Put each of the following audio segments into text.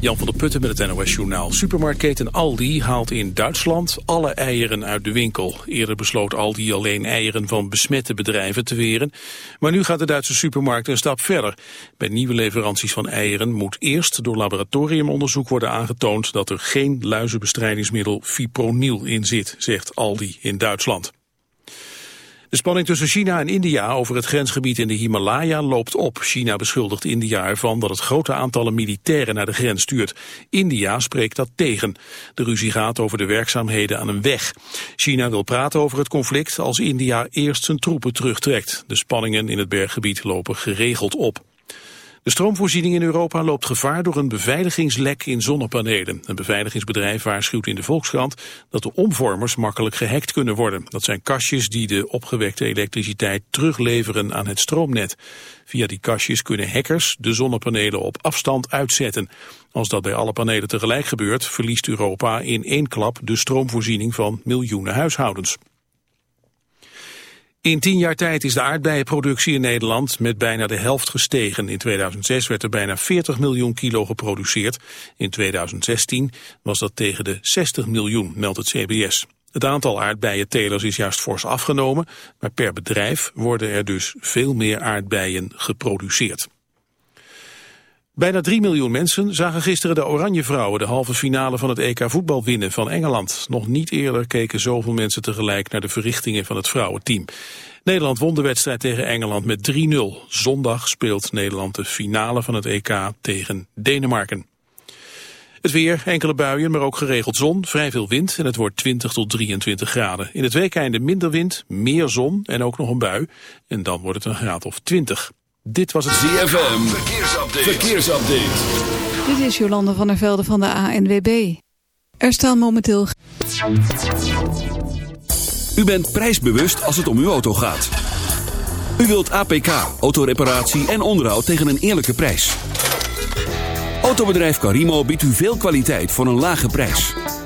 Jan van der Putten met het NOS-journaal. Supermarktketen Aldi haalt in Duitsland alle eieren uit de winkel. Eerder besloot Aldi alleen eieren van besmette bedrijven te weren. Maar nu gaat de Duitse supermarkt een stap verder. Bij nieuwe leveranties van eieren moet eerst door laboratoriumonderzoek worden aangetoond... dat er geen luizenbestrijdingsmiddel fipronil in zit, zegt Aldi in Duitsland. De spanning tussen China en India over het grensgebied in de Himalaya loopt op. China beschuldigt India ervan dat het grote aantallen militairen naar de grens stuurt. India spreekt dat tegen. De ruzie gaat over de werkzaamheden aan een weg. China wil praten over het conflict als India eerst zijn troepen terugtrekt. De spanningen in het berggebied lopen geregeld op. De stroomvoorziening in Europa loopt gevaar door een beveiligingslek in zonnepanelen. Een beveiligingsbedrijf waarschuwt in de Volkskrant dat de omvormers makkelijk gehackt kunnen worden. Dat zijn kastjes die de opgewekte elektriciteit terugleveren aan het stroomnet. Via die kastjes kunnen hackers de zonnepanelen op afstand uitzetten. Als dat bij alle panelen tegelijk gebeurt, verliest Europa in één klap de stroomvoorziening van miljoenen huishoudens. In tien jaar tijd is de aardbeienproductie in Nederland met bijna de helft gestegen. In 2006 werd er bijna 40 miljoen kilo geproduceerd. In 2016 was dat tegen de 60 miljoen, meldt het CBS. Het aantal aardbeientelers is juist fors afgenomen, maar per bedrijf worden er dus veel meer aardbeien geproduceerd. Bijna 3 miljoen mensen zagen gisteren de Oranje Vrouwen de halve finale van het EK voetbal winnen van Engeland. Nog niet eerder keken zoveel mensen tegelijk naar de verrichtingen van het vrouwenteam. Nederland won de wedstrijd tegen Engeland met 3-0. Zondag speelt Nederland de finale van het EK tegen Denemarken. Het weer, enkele buien, maar ook geregeld zon, vrij veel wind en het wordt 20 tot 23 graden. In het weekeinde minder wind, meer zon en ook nog een bui en dan wordt het een graad of 20. Dit was het ZFM. Verkeersupdate. Verkeersupdate. Dit is Jolande van der Velde van de ANWB. Er staan momenteel... U bent prijsbewust als het om uw auto gaat. U wilt APK, autoreparatie en onderhoud tegen een eerlijke prijs. Autobedrijf Carimo biedt u veel kwaliteit voor een lage prijs.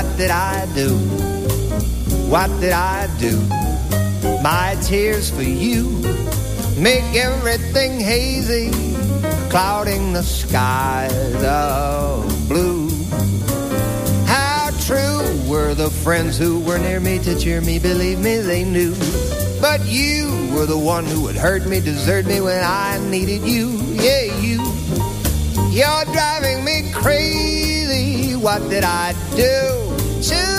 What did I do? What did I do? My tears for you make everything hazy, clouding the skies of blue. How true were the friends who were near me to cheer me? Believe me, they knew. But you were the one who would hurt me, desert me when I needed you. Yeah, you. You're driving me crazy. What did I do Choose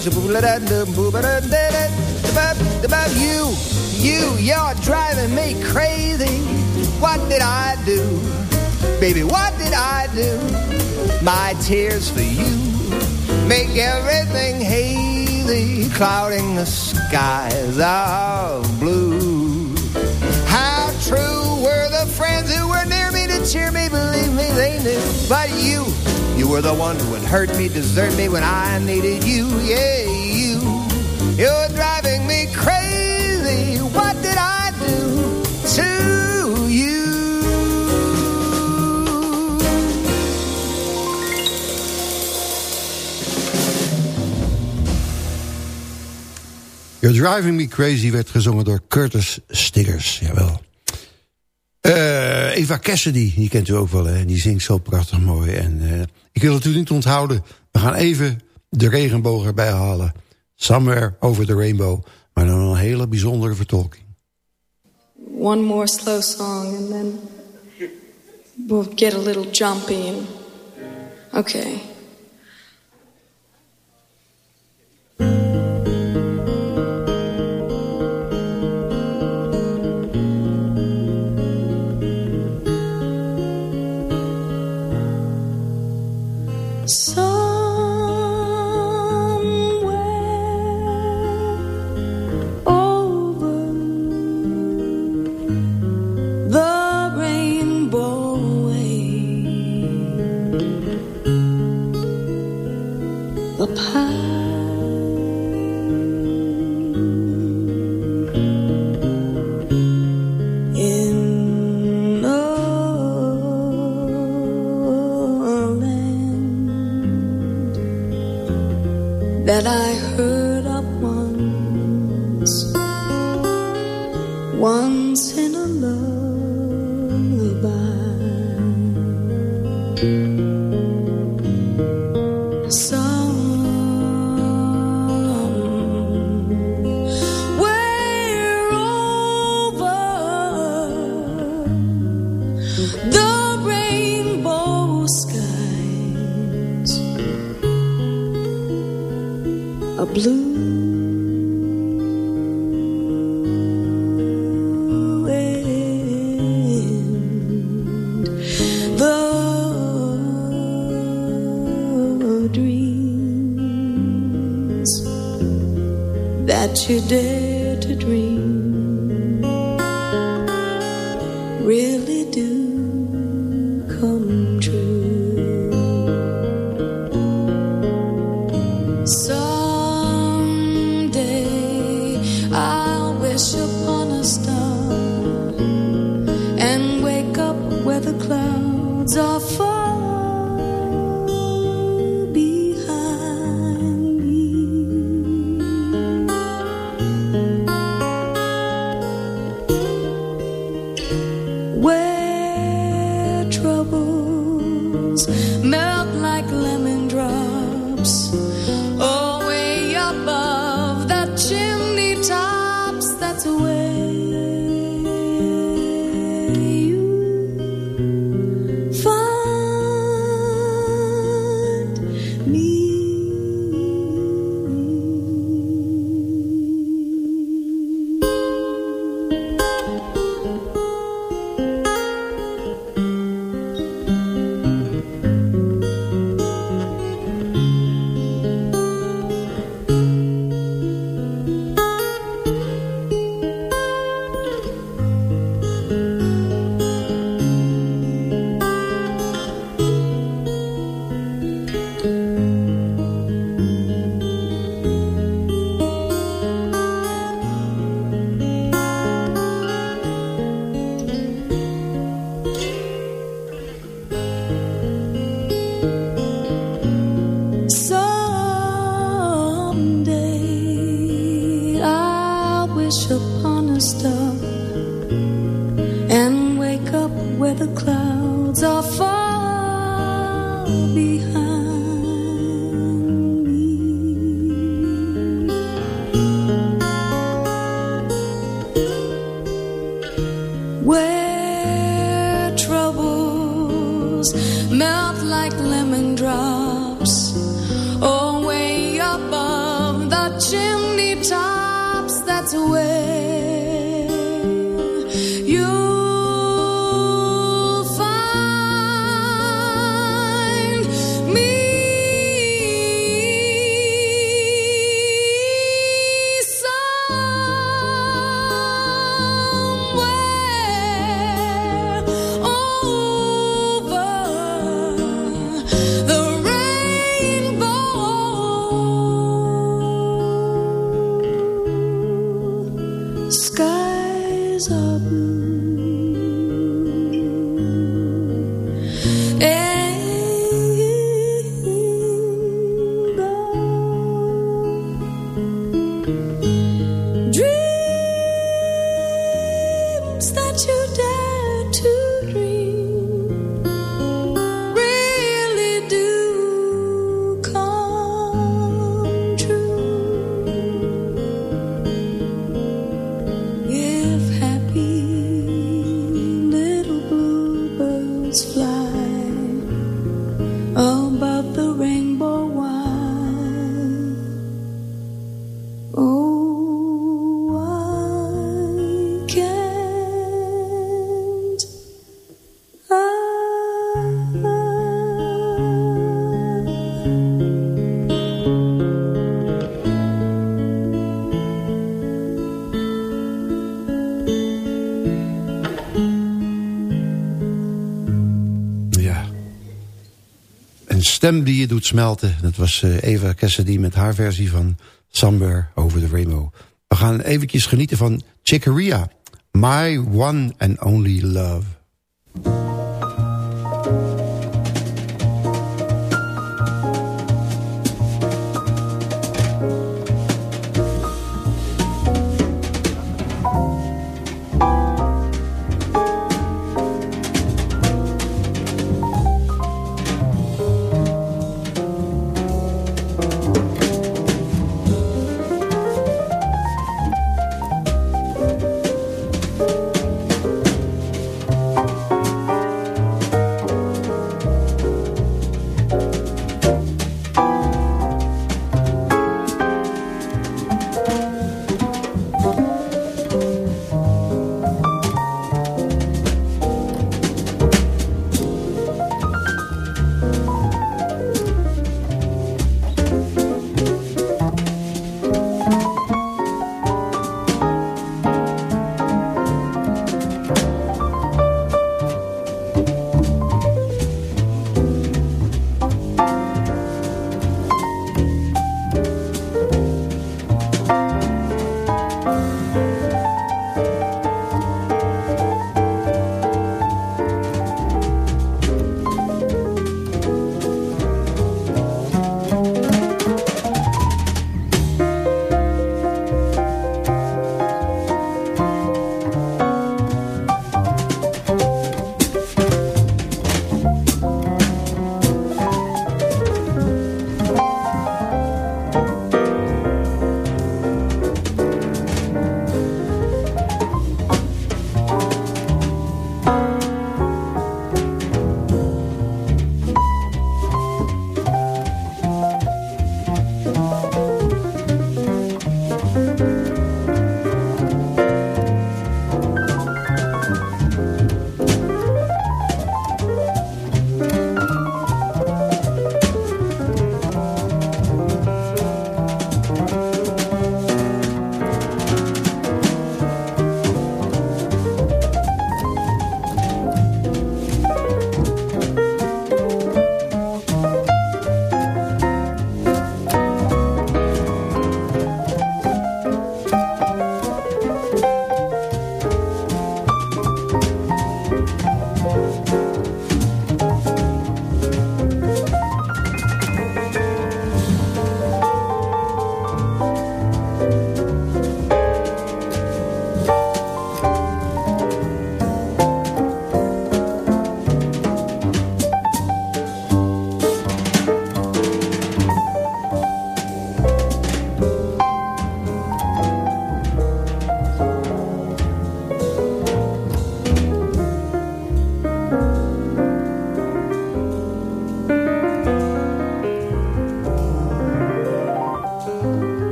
Je voulais about you. You you're driving me crazy. What did I do? Baby what did I do? My tears for you make everything hazy, clouding the skies of blue. How true were the friends who were near me to cheer me, believe me, they knew. But you, you were the one who would hurt me, desert me when I needed you, yeah, you. You're You're Driving Me Crazy werd gezongen door Curtis Stiggers. Jawel. Uh, Eva Cassidy, die kent u ook wel, hè? die zingt zo prachtig mooi. En uh, ik wil het u niet onthouden. We gaan even de regenboog erbij halen. Somewhere over the rainbow. Maar dan een hele bijzondere vertolking. One more slow song and then we'll get a little jumpy. Okay. Really do stem die je doet smelten. Dat was uh, Eva Cassidy met haar versie van Somewhere Over the Rainbow. We gaan eventjes genieten van Chicoria. My One and Only Love.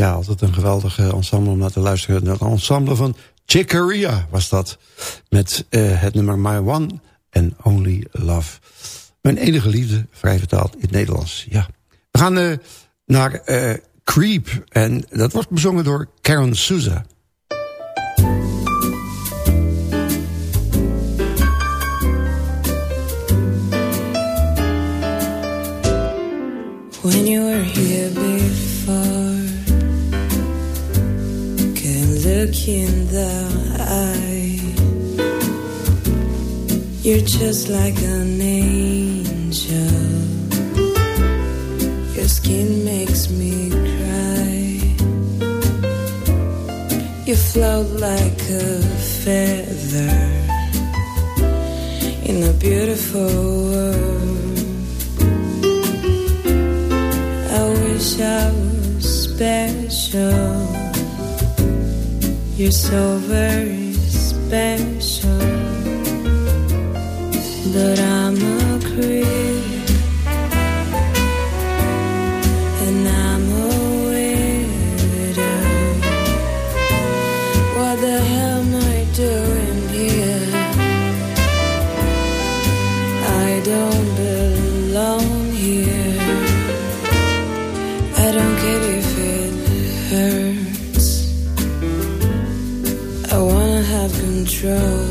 Altijd een geweldig ensemble om naar te luisteren. Het ensemble van Chicoria was dat. Met uh, het nummer My One and Only Love. Mijn enige liefde, vrij vertaald in het Nederlands. Ja. We gaan uh, naar Creep. En dat wordt bezongen door Karen Souza. Look in the eye. You're just like an angel. Your skin makes me cry. You float like a feather In a beautiful world. I wish I was special. You're so very special. But I'm a creep. Control.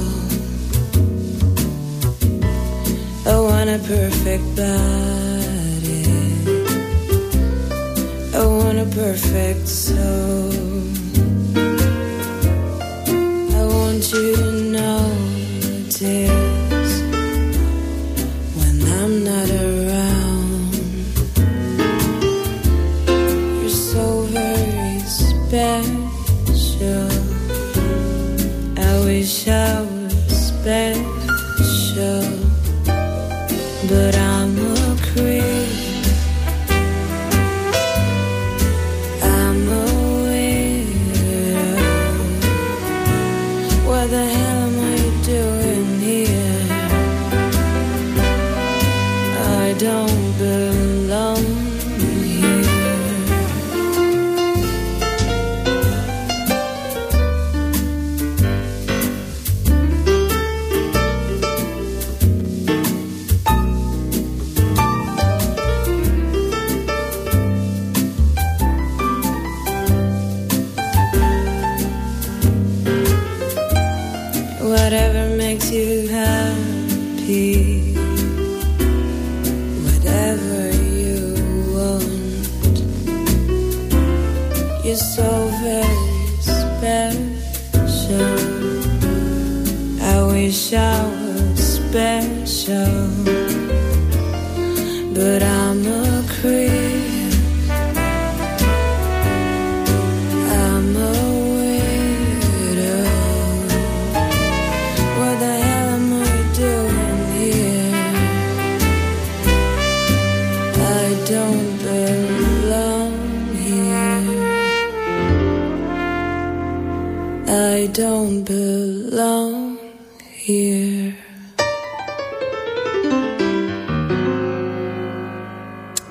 I want a perfect body. I want a perfect soul.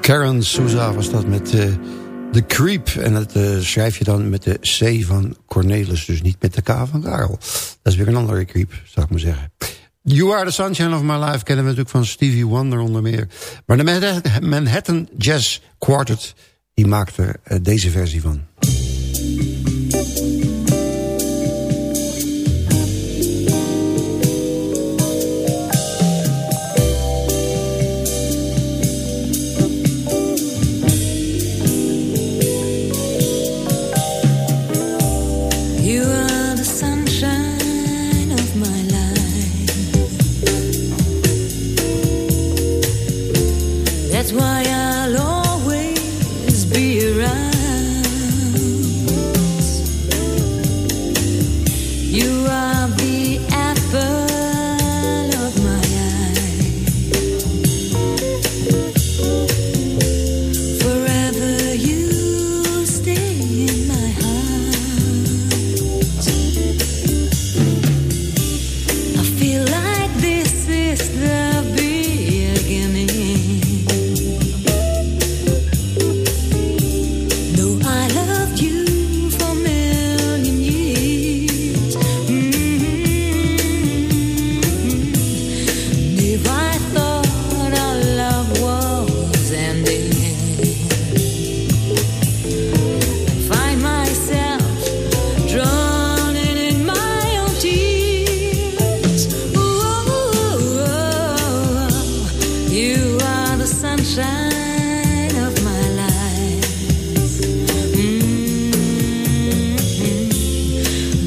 Karen Souza was dat met uh, The Creep. En dat uh, schrijf je dan met de C van Cornelis. Dus niet met de K van Karel. Dat is weer een andere creep, zou ik maar zeggen. You Are the Sunshine of My Life kennen we natuurlijk van Stevie Wonder onder meer. Maar de Manhattan Jazz Quartet, die maakt er uh, deze versie van.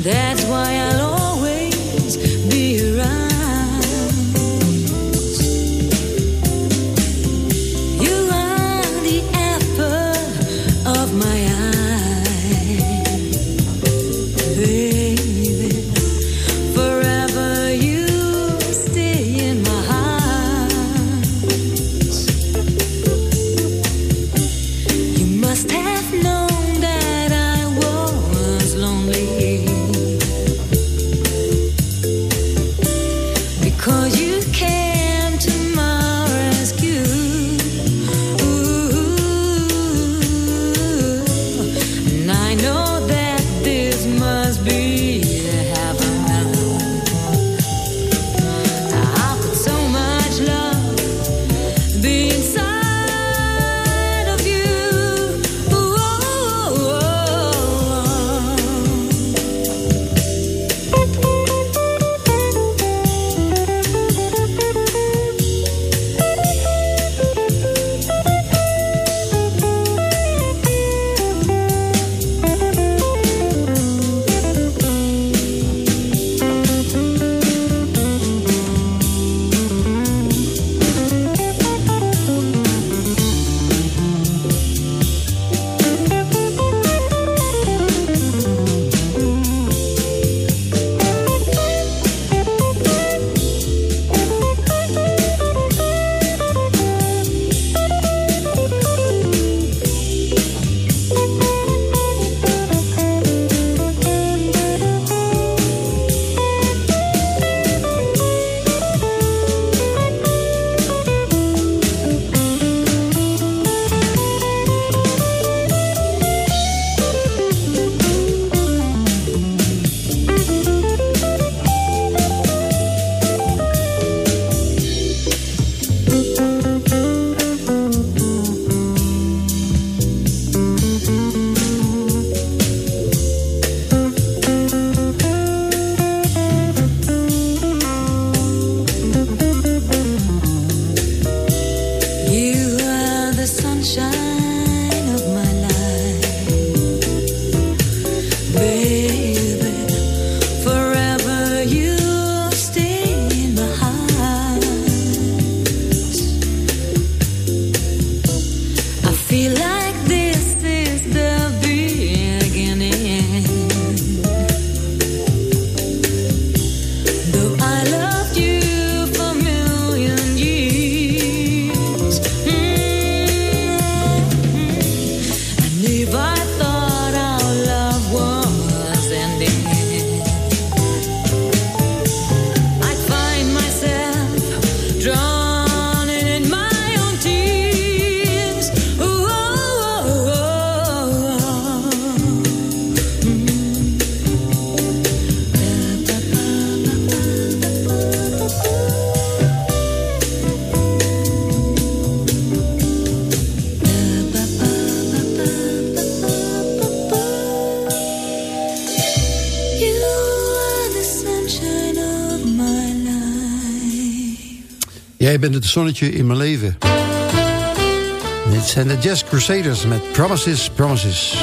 that's why I bent het zonnetje in mijn leven. Dit zijn de Jazz Crusaders met Promises. Promises.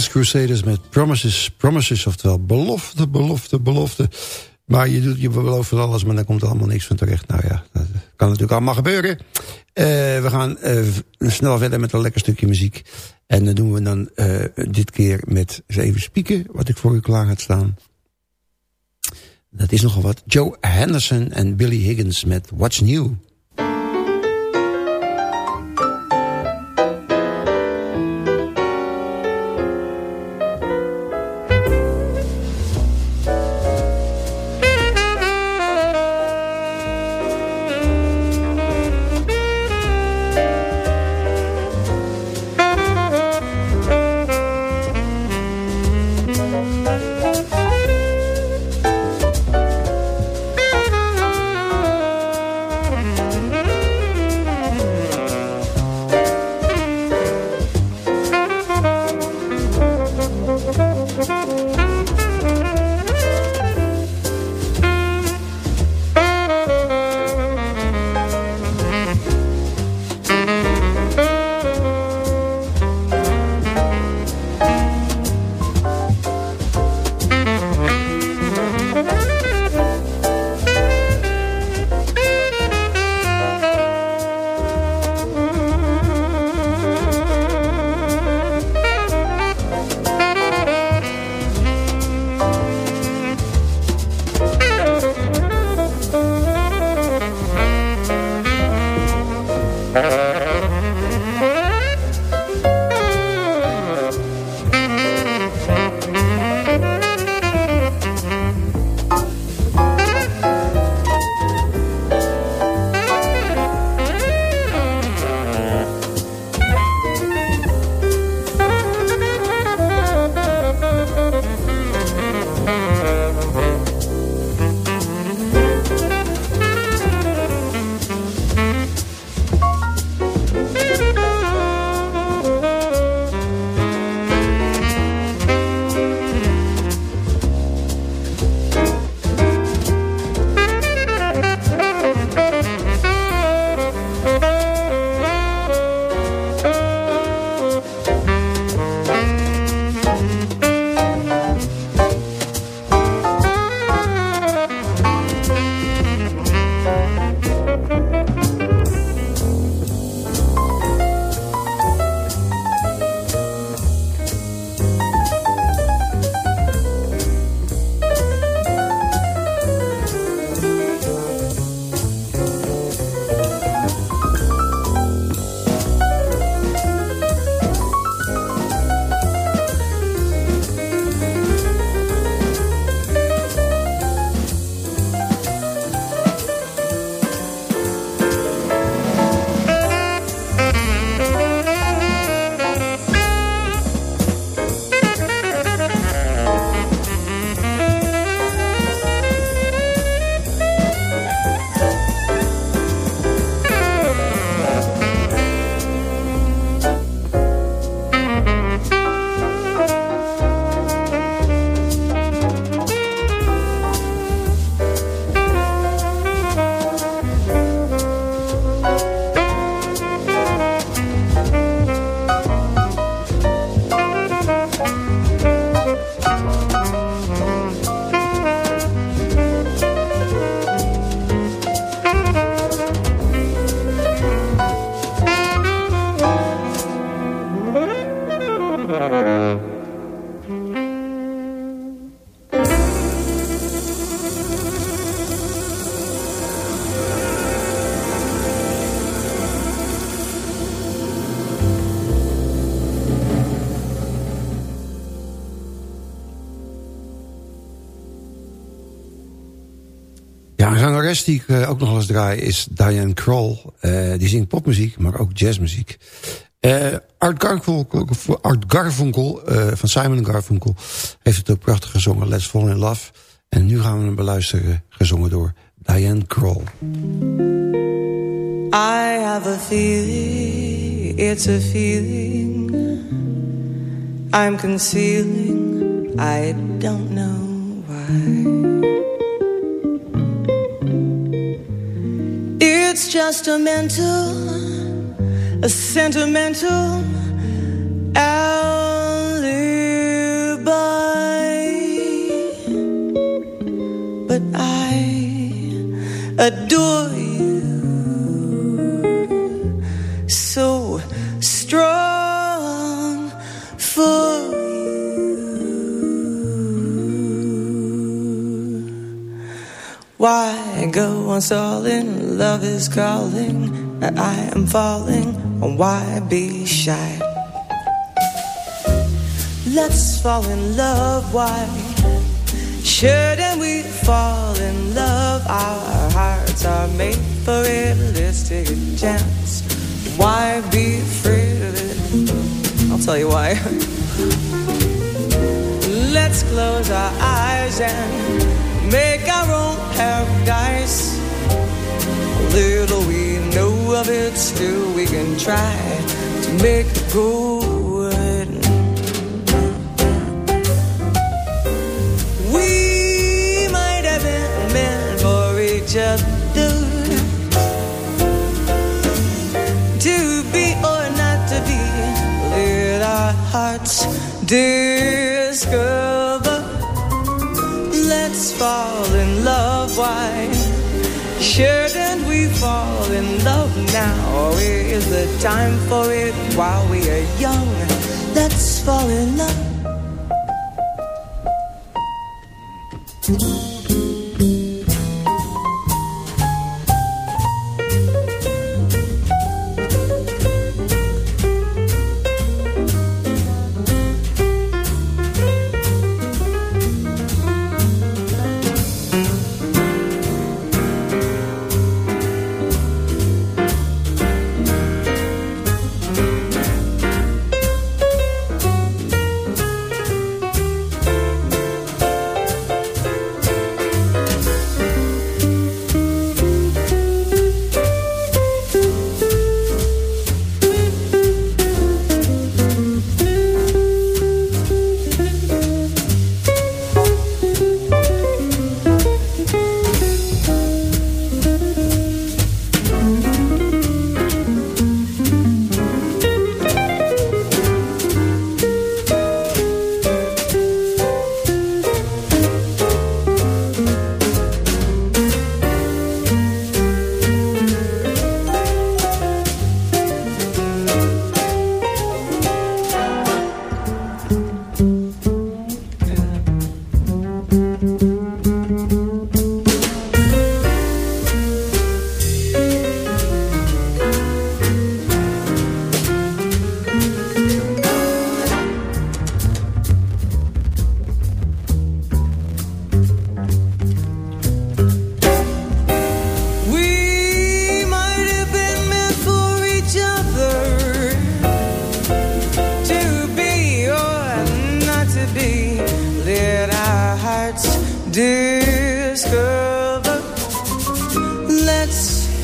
Crusaders met Promises, Promises, oftewel belofte, belofte, belofte. Maar je, doet, je belooft alles, maar dan komt er allemaal niks van terecht. Nou ja, dat kan natuurlijk allemaal gebeuren. Uh, we gaan uh, snel verder met een lekker stukje muziek. En dat doen we dan uh, dit keer met even spieken, wat ik voor u klaar had staan. Dat is nogal wat. Joe Henderson en Billy Higgins met What's New. Zangeres die ik uh, ook nog eens draai is Diane Kroll. Uh, die zingt popmuziek, maar ook jazzmuziek. Uh, Art Garfunkel, Art Garfunkel van Simon Garfunkel heeft het ook prachtig gezongen. Let's Fall in Love. En nu gaan we hem beluisteren, gezongen door Diane Kroll. I have a feeling, it's a feeling I'm concealing, I don't know why it's just a mental, a sentimental alibi. But I adore you Why go on stalling? Love is calling. and I am falling. Why be shy? Let's fall in love. Why shouldn't we fall in love? Our hearts are made for a chance. Why be afraid of it? I'll tell you why. Let's close our eyes and make our own paradise. Little we know of it, still we can try to make it good. We might have been meant for each other. To be or not to be, let our hearts discover fall in love? Why shouldn't we fall in love now? Or is the time for it while we are young? Let's fall in love.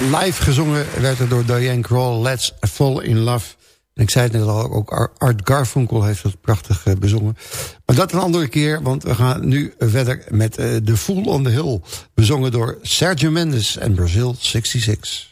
Live gezongen werd er door Diane Kroll, Let's Fall in Love. En ik zei het net al, ook Art Garfunkel heeft dat prachtig eh, bezongen. Maar dat een andere keer, want we gaan nu verder met uh, The Fool on the Hill. Bezongen door Sergio Mendes en Brazil 66.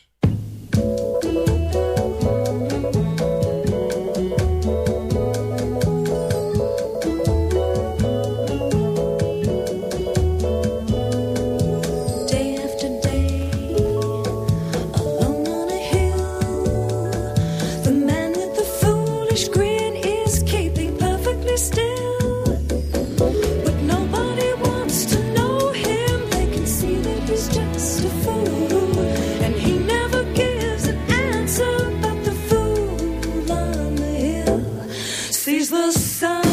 sees the sun.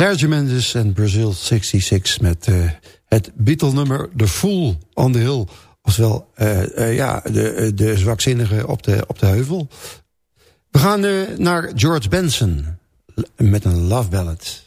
Sergio Mendes en Brazil 66 met uh, het Beatle-nummer The Fool on the Hill. Oftewel, uh, uh, ja, de, de zwakzinnige op de, op de heuvel. We gaan naar George Benson met een love ballad.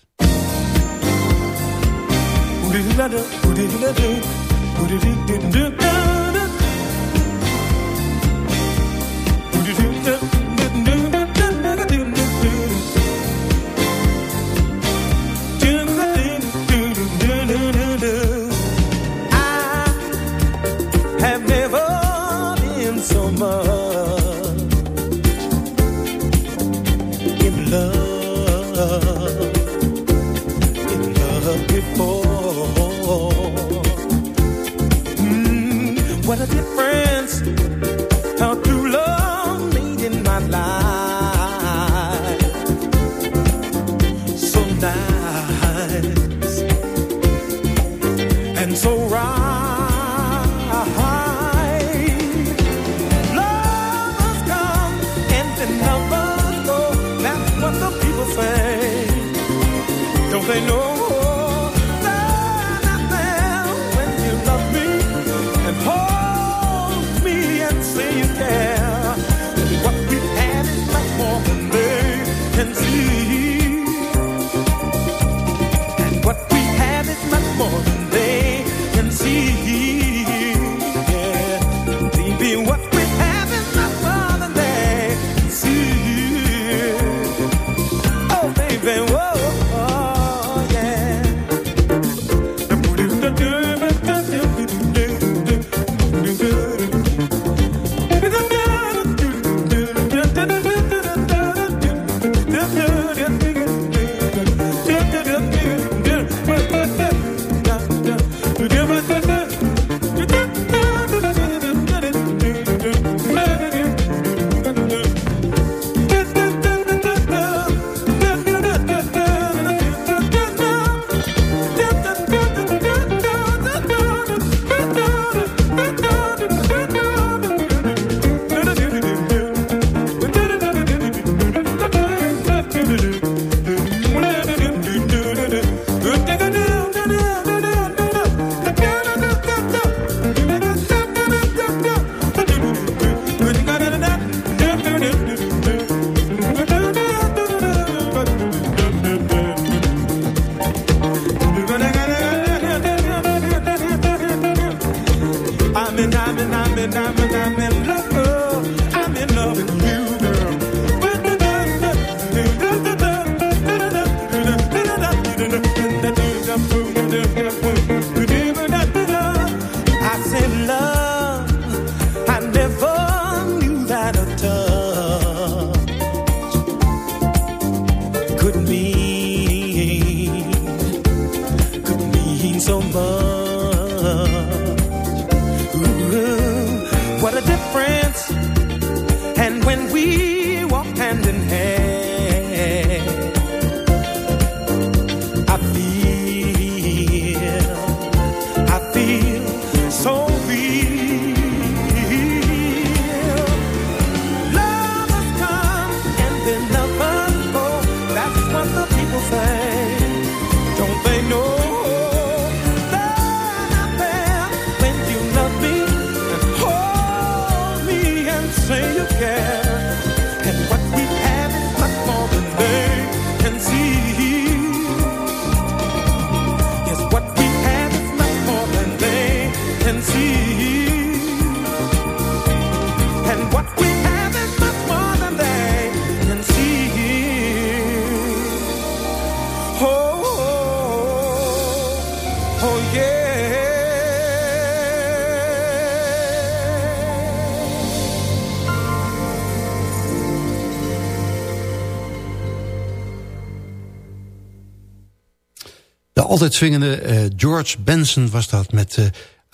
Altijd swingende uh, George Benson was dat met uh,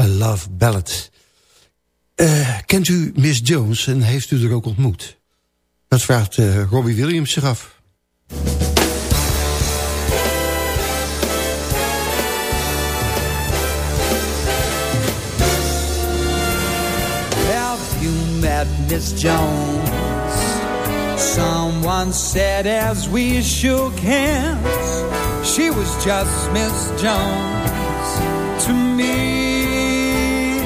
A Love Ballad. Uh, kent u Miss Jones en heeft u er ook ontmoet? Dat vraagt Robbie Williams zich af. Met Miss Jones? Someone said as we shook hands She was just Miss Jones to me.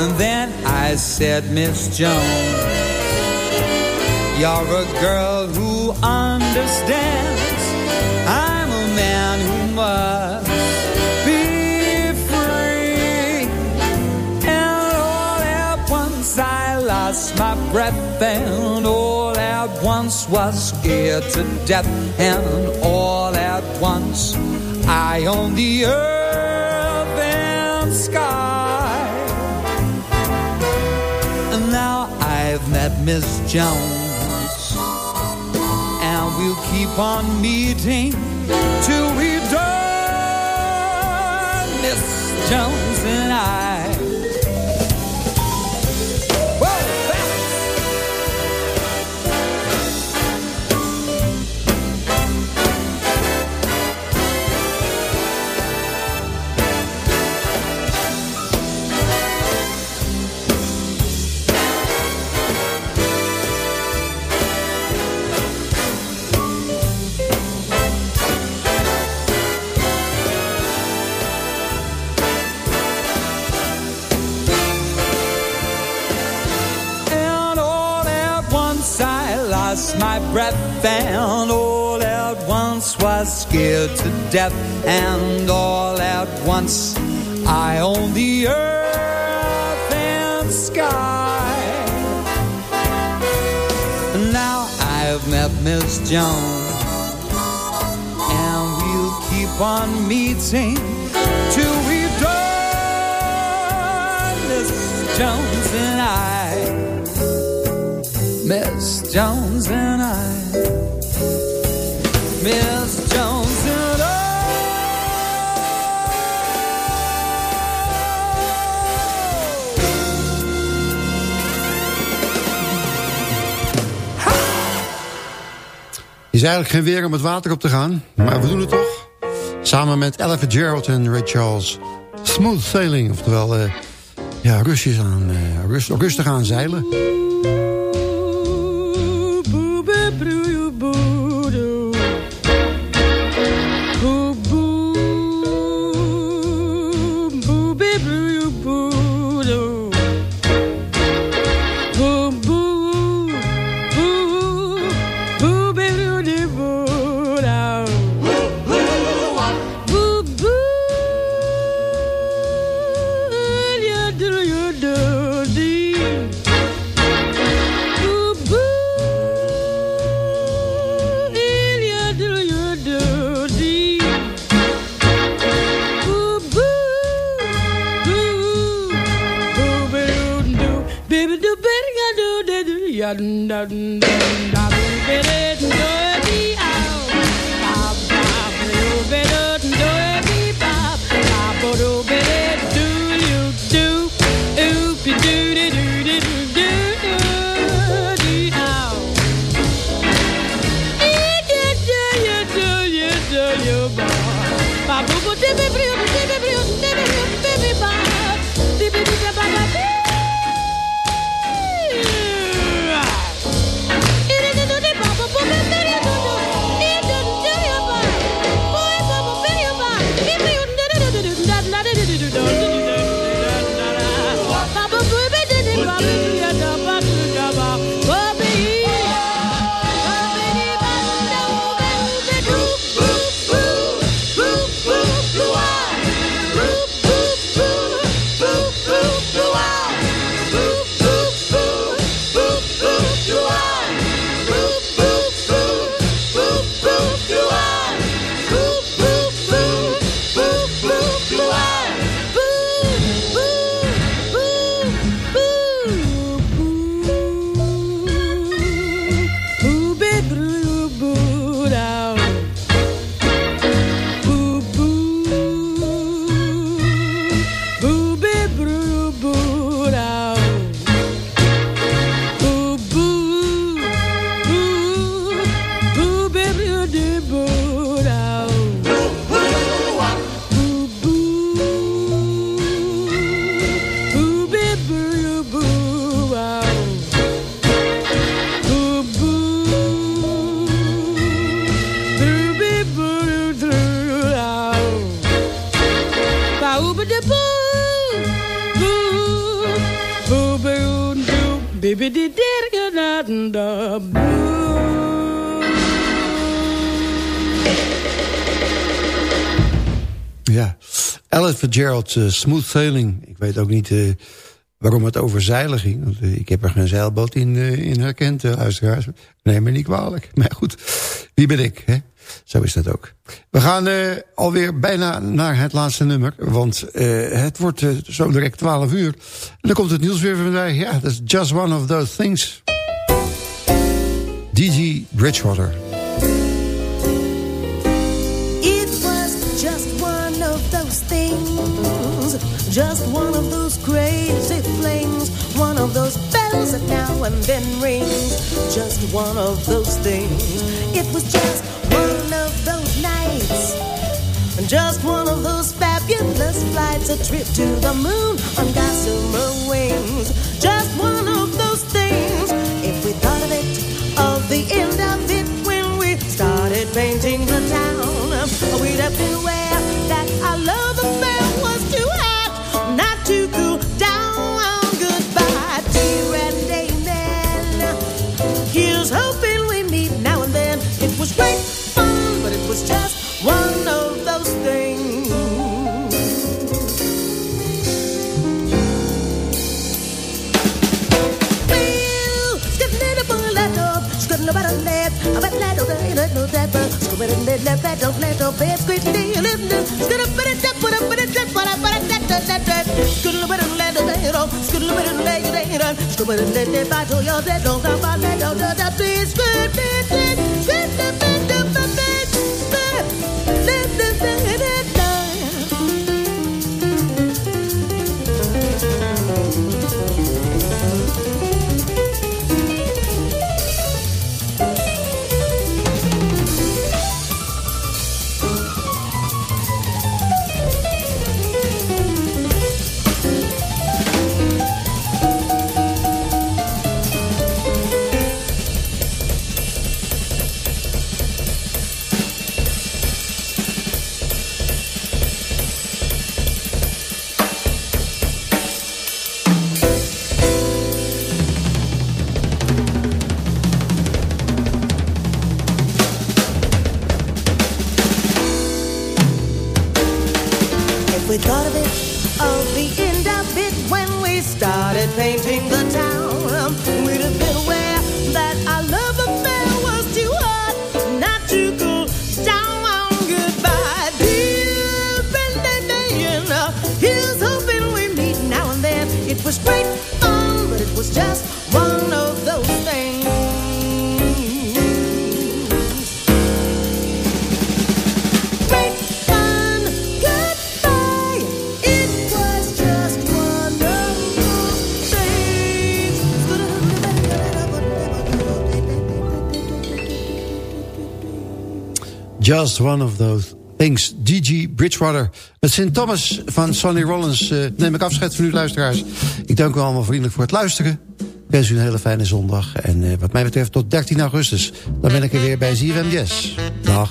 And then I said, Miss Jones, you're a girl who understands. I'm a man who must be free. And all at once I lost my breath and all at once was scared to death and all at once. I own the earth and sky. And now I've met Miss Jones. And we'll keep on meeting till we die Miss Jones and I breath and all at once was scared to death and all at once I own the earth and sky. Now I've met Miss Jones and we'll keep on meeting till we done. Miss Jones and I Jones and I Miss Jones and I is eigenlijk geen weer om het water op te gaan, maar we doen het toch. Samen met Ella Gerald en Ray Charles. Smooth sailing, oftewel uh, ja, rustjes aan, uh, rust, rustig aan zeilen. Fitzgerald, uh, Smooth Sailing. Ik weet ook niet uh, waarom het over zeilen ging. Want, uh, ik heb er geen zeilboot in, in herkend, luisteraars. Neem me niet kwalijk. Maar goed, wie ben ik, hè? Zo is dat ook. We gaan alweer bijna naar het laatste nummer. Want het wordt zo direct 12 uur. En dan komt het nieuws weer voorbij. Ja, dat is just one of those things. D.G. Bridgewater. Just one of those crazy flings. One of those bells that now and then rings. Just one of those things. It was just one of those nights. Just one of those fabulous flights, a trip to the moon on gossamer wings. Just one of those things. If we thought of it, of the end of it when we started painting little little little biscuit dealing. Skittle bit of dip, put a bit of dip, but I put a dip, dip, dip, dip. Skittle bit of little little, skittle bit of little little, skittle bit of little little, your little, little, little, little, biscuit, biscuit, biscuit. Just one of those things. D.G. Bridgewater. Met St. Thomas van Sonny Rollins uh, neem ik afscheid van u luisteraars. Ik dank u allemaal vriendelijk voor het luisteren. Ik wens u een hele fijne zondag. En uh, wat mij betreft tot 13 augustus. Dan ben ik er weer bij ZFM Jazz. Dag.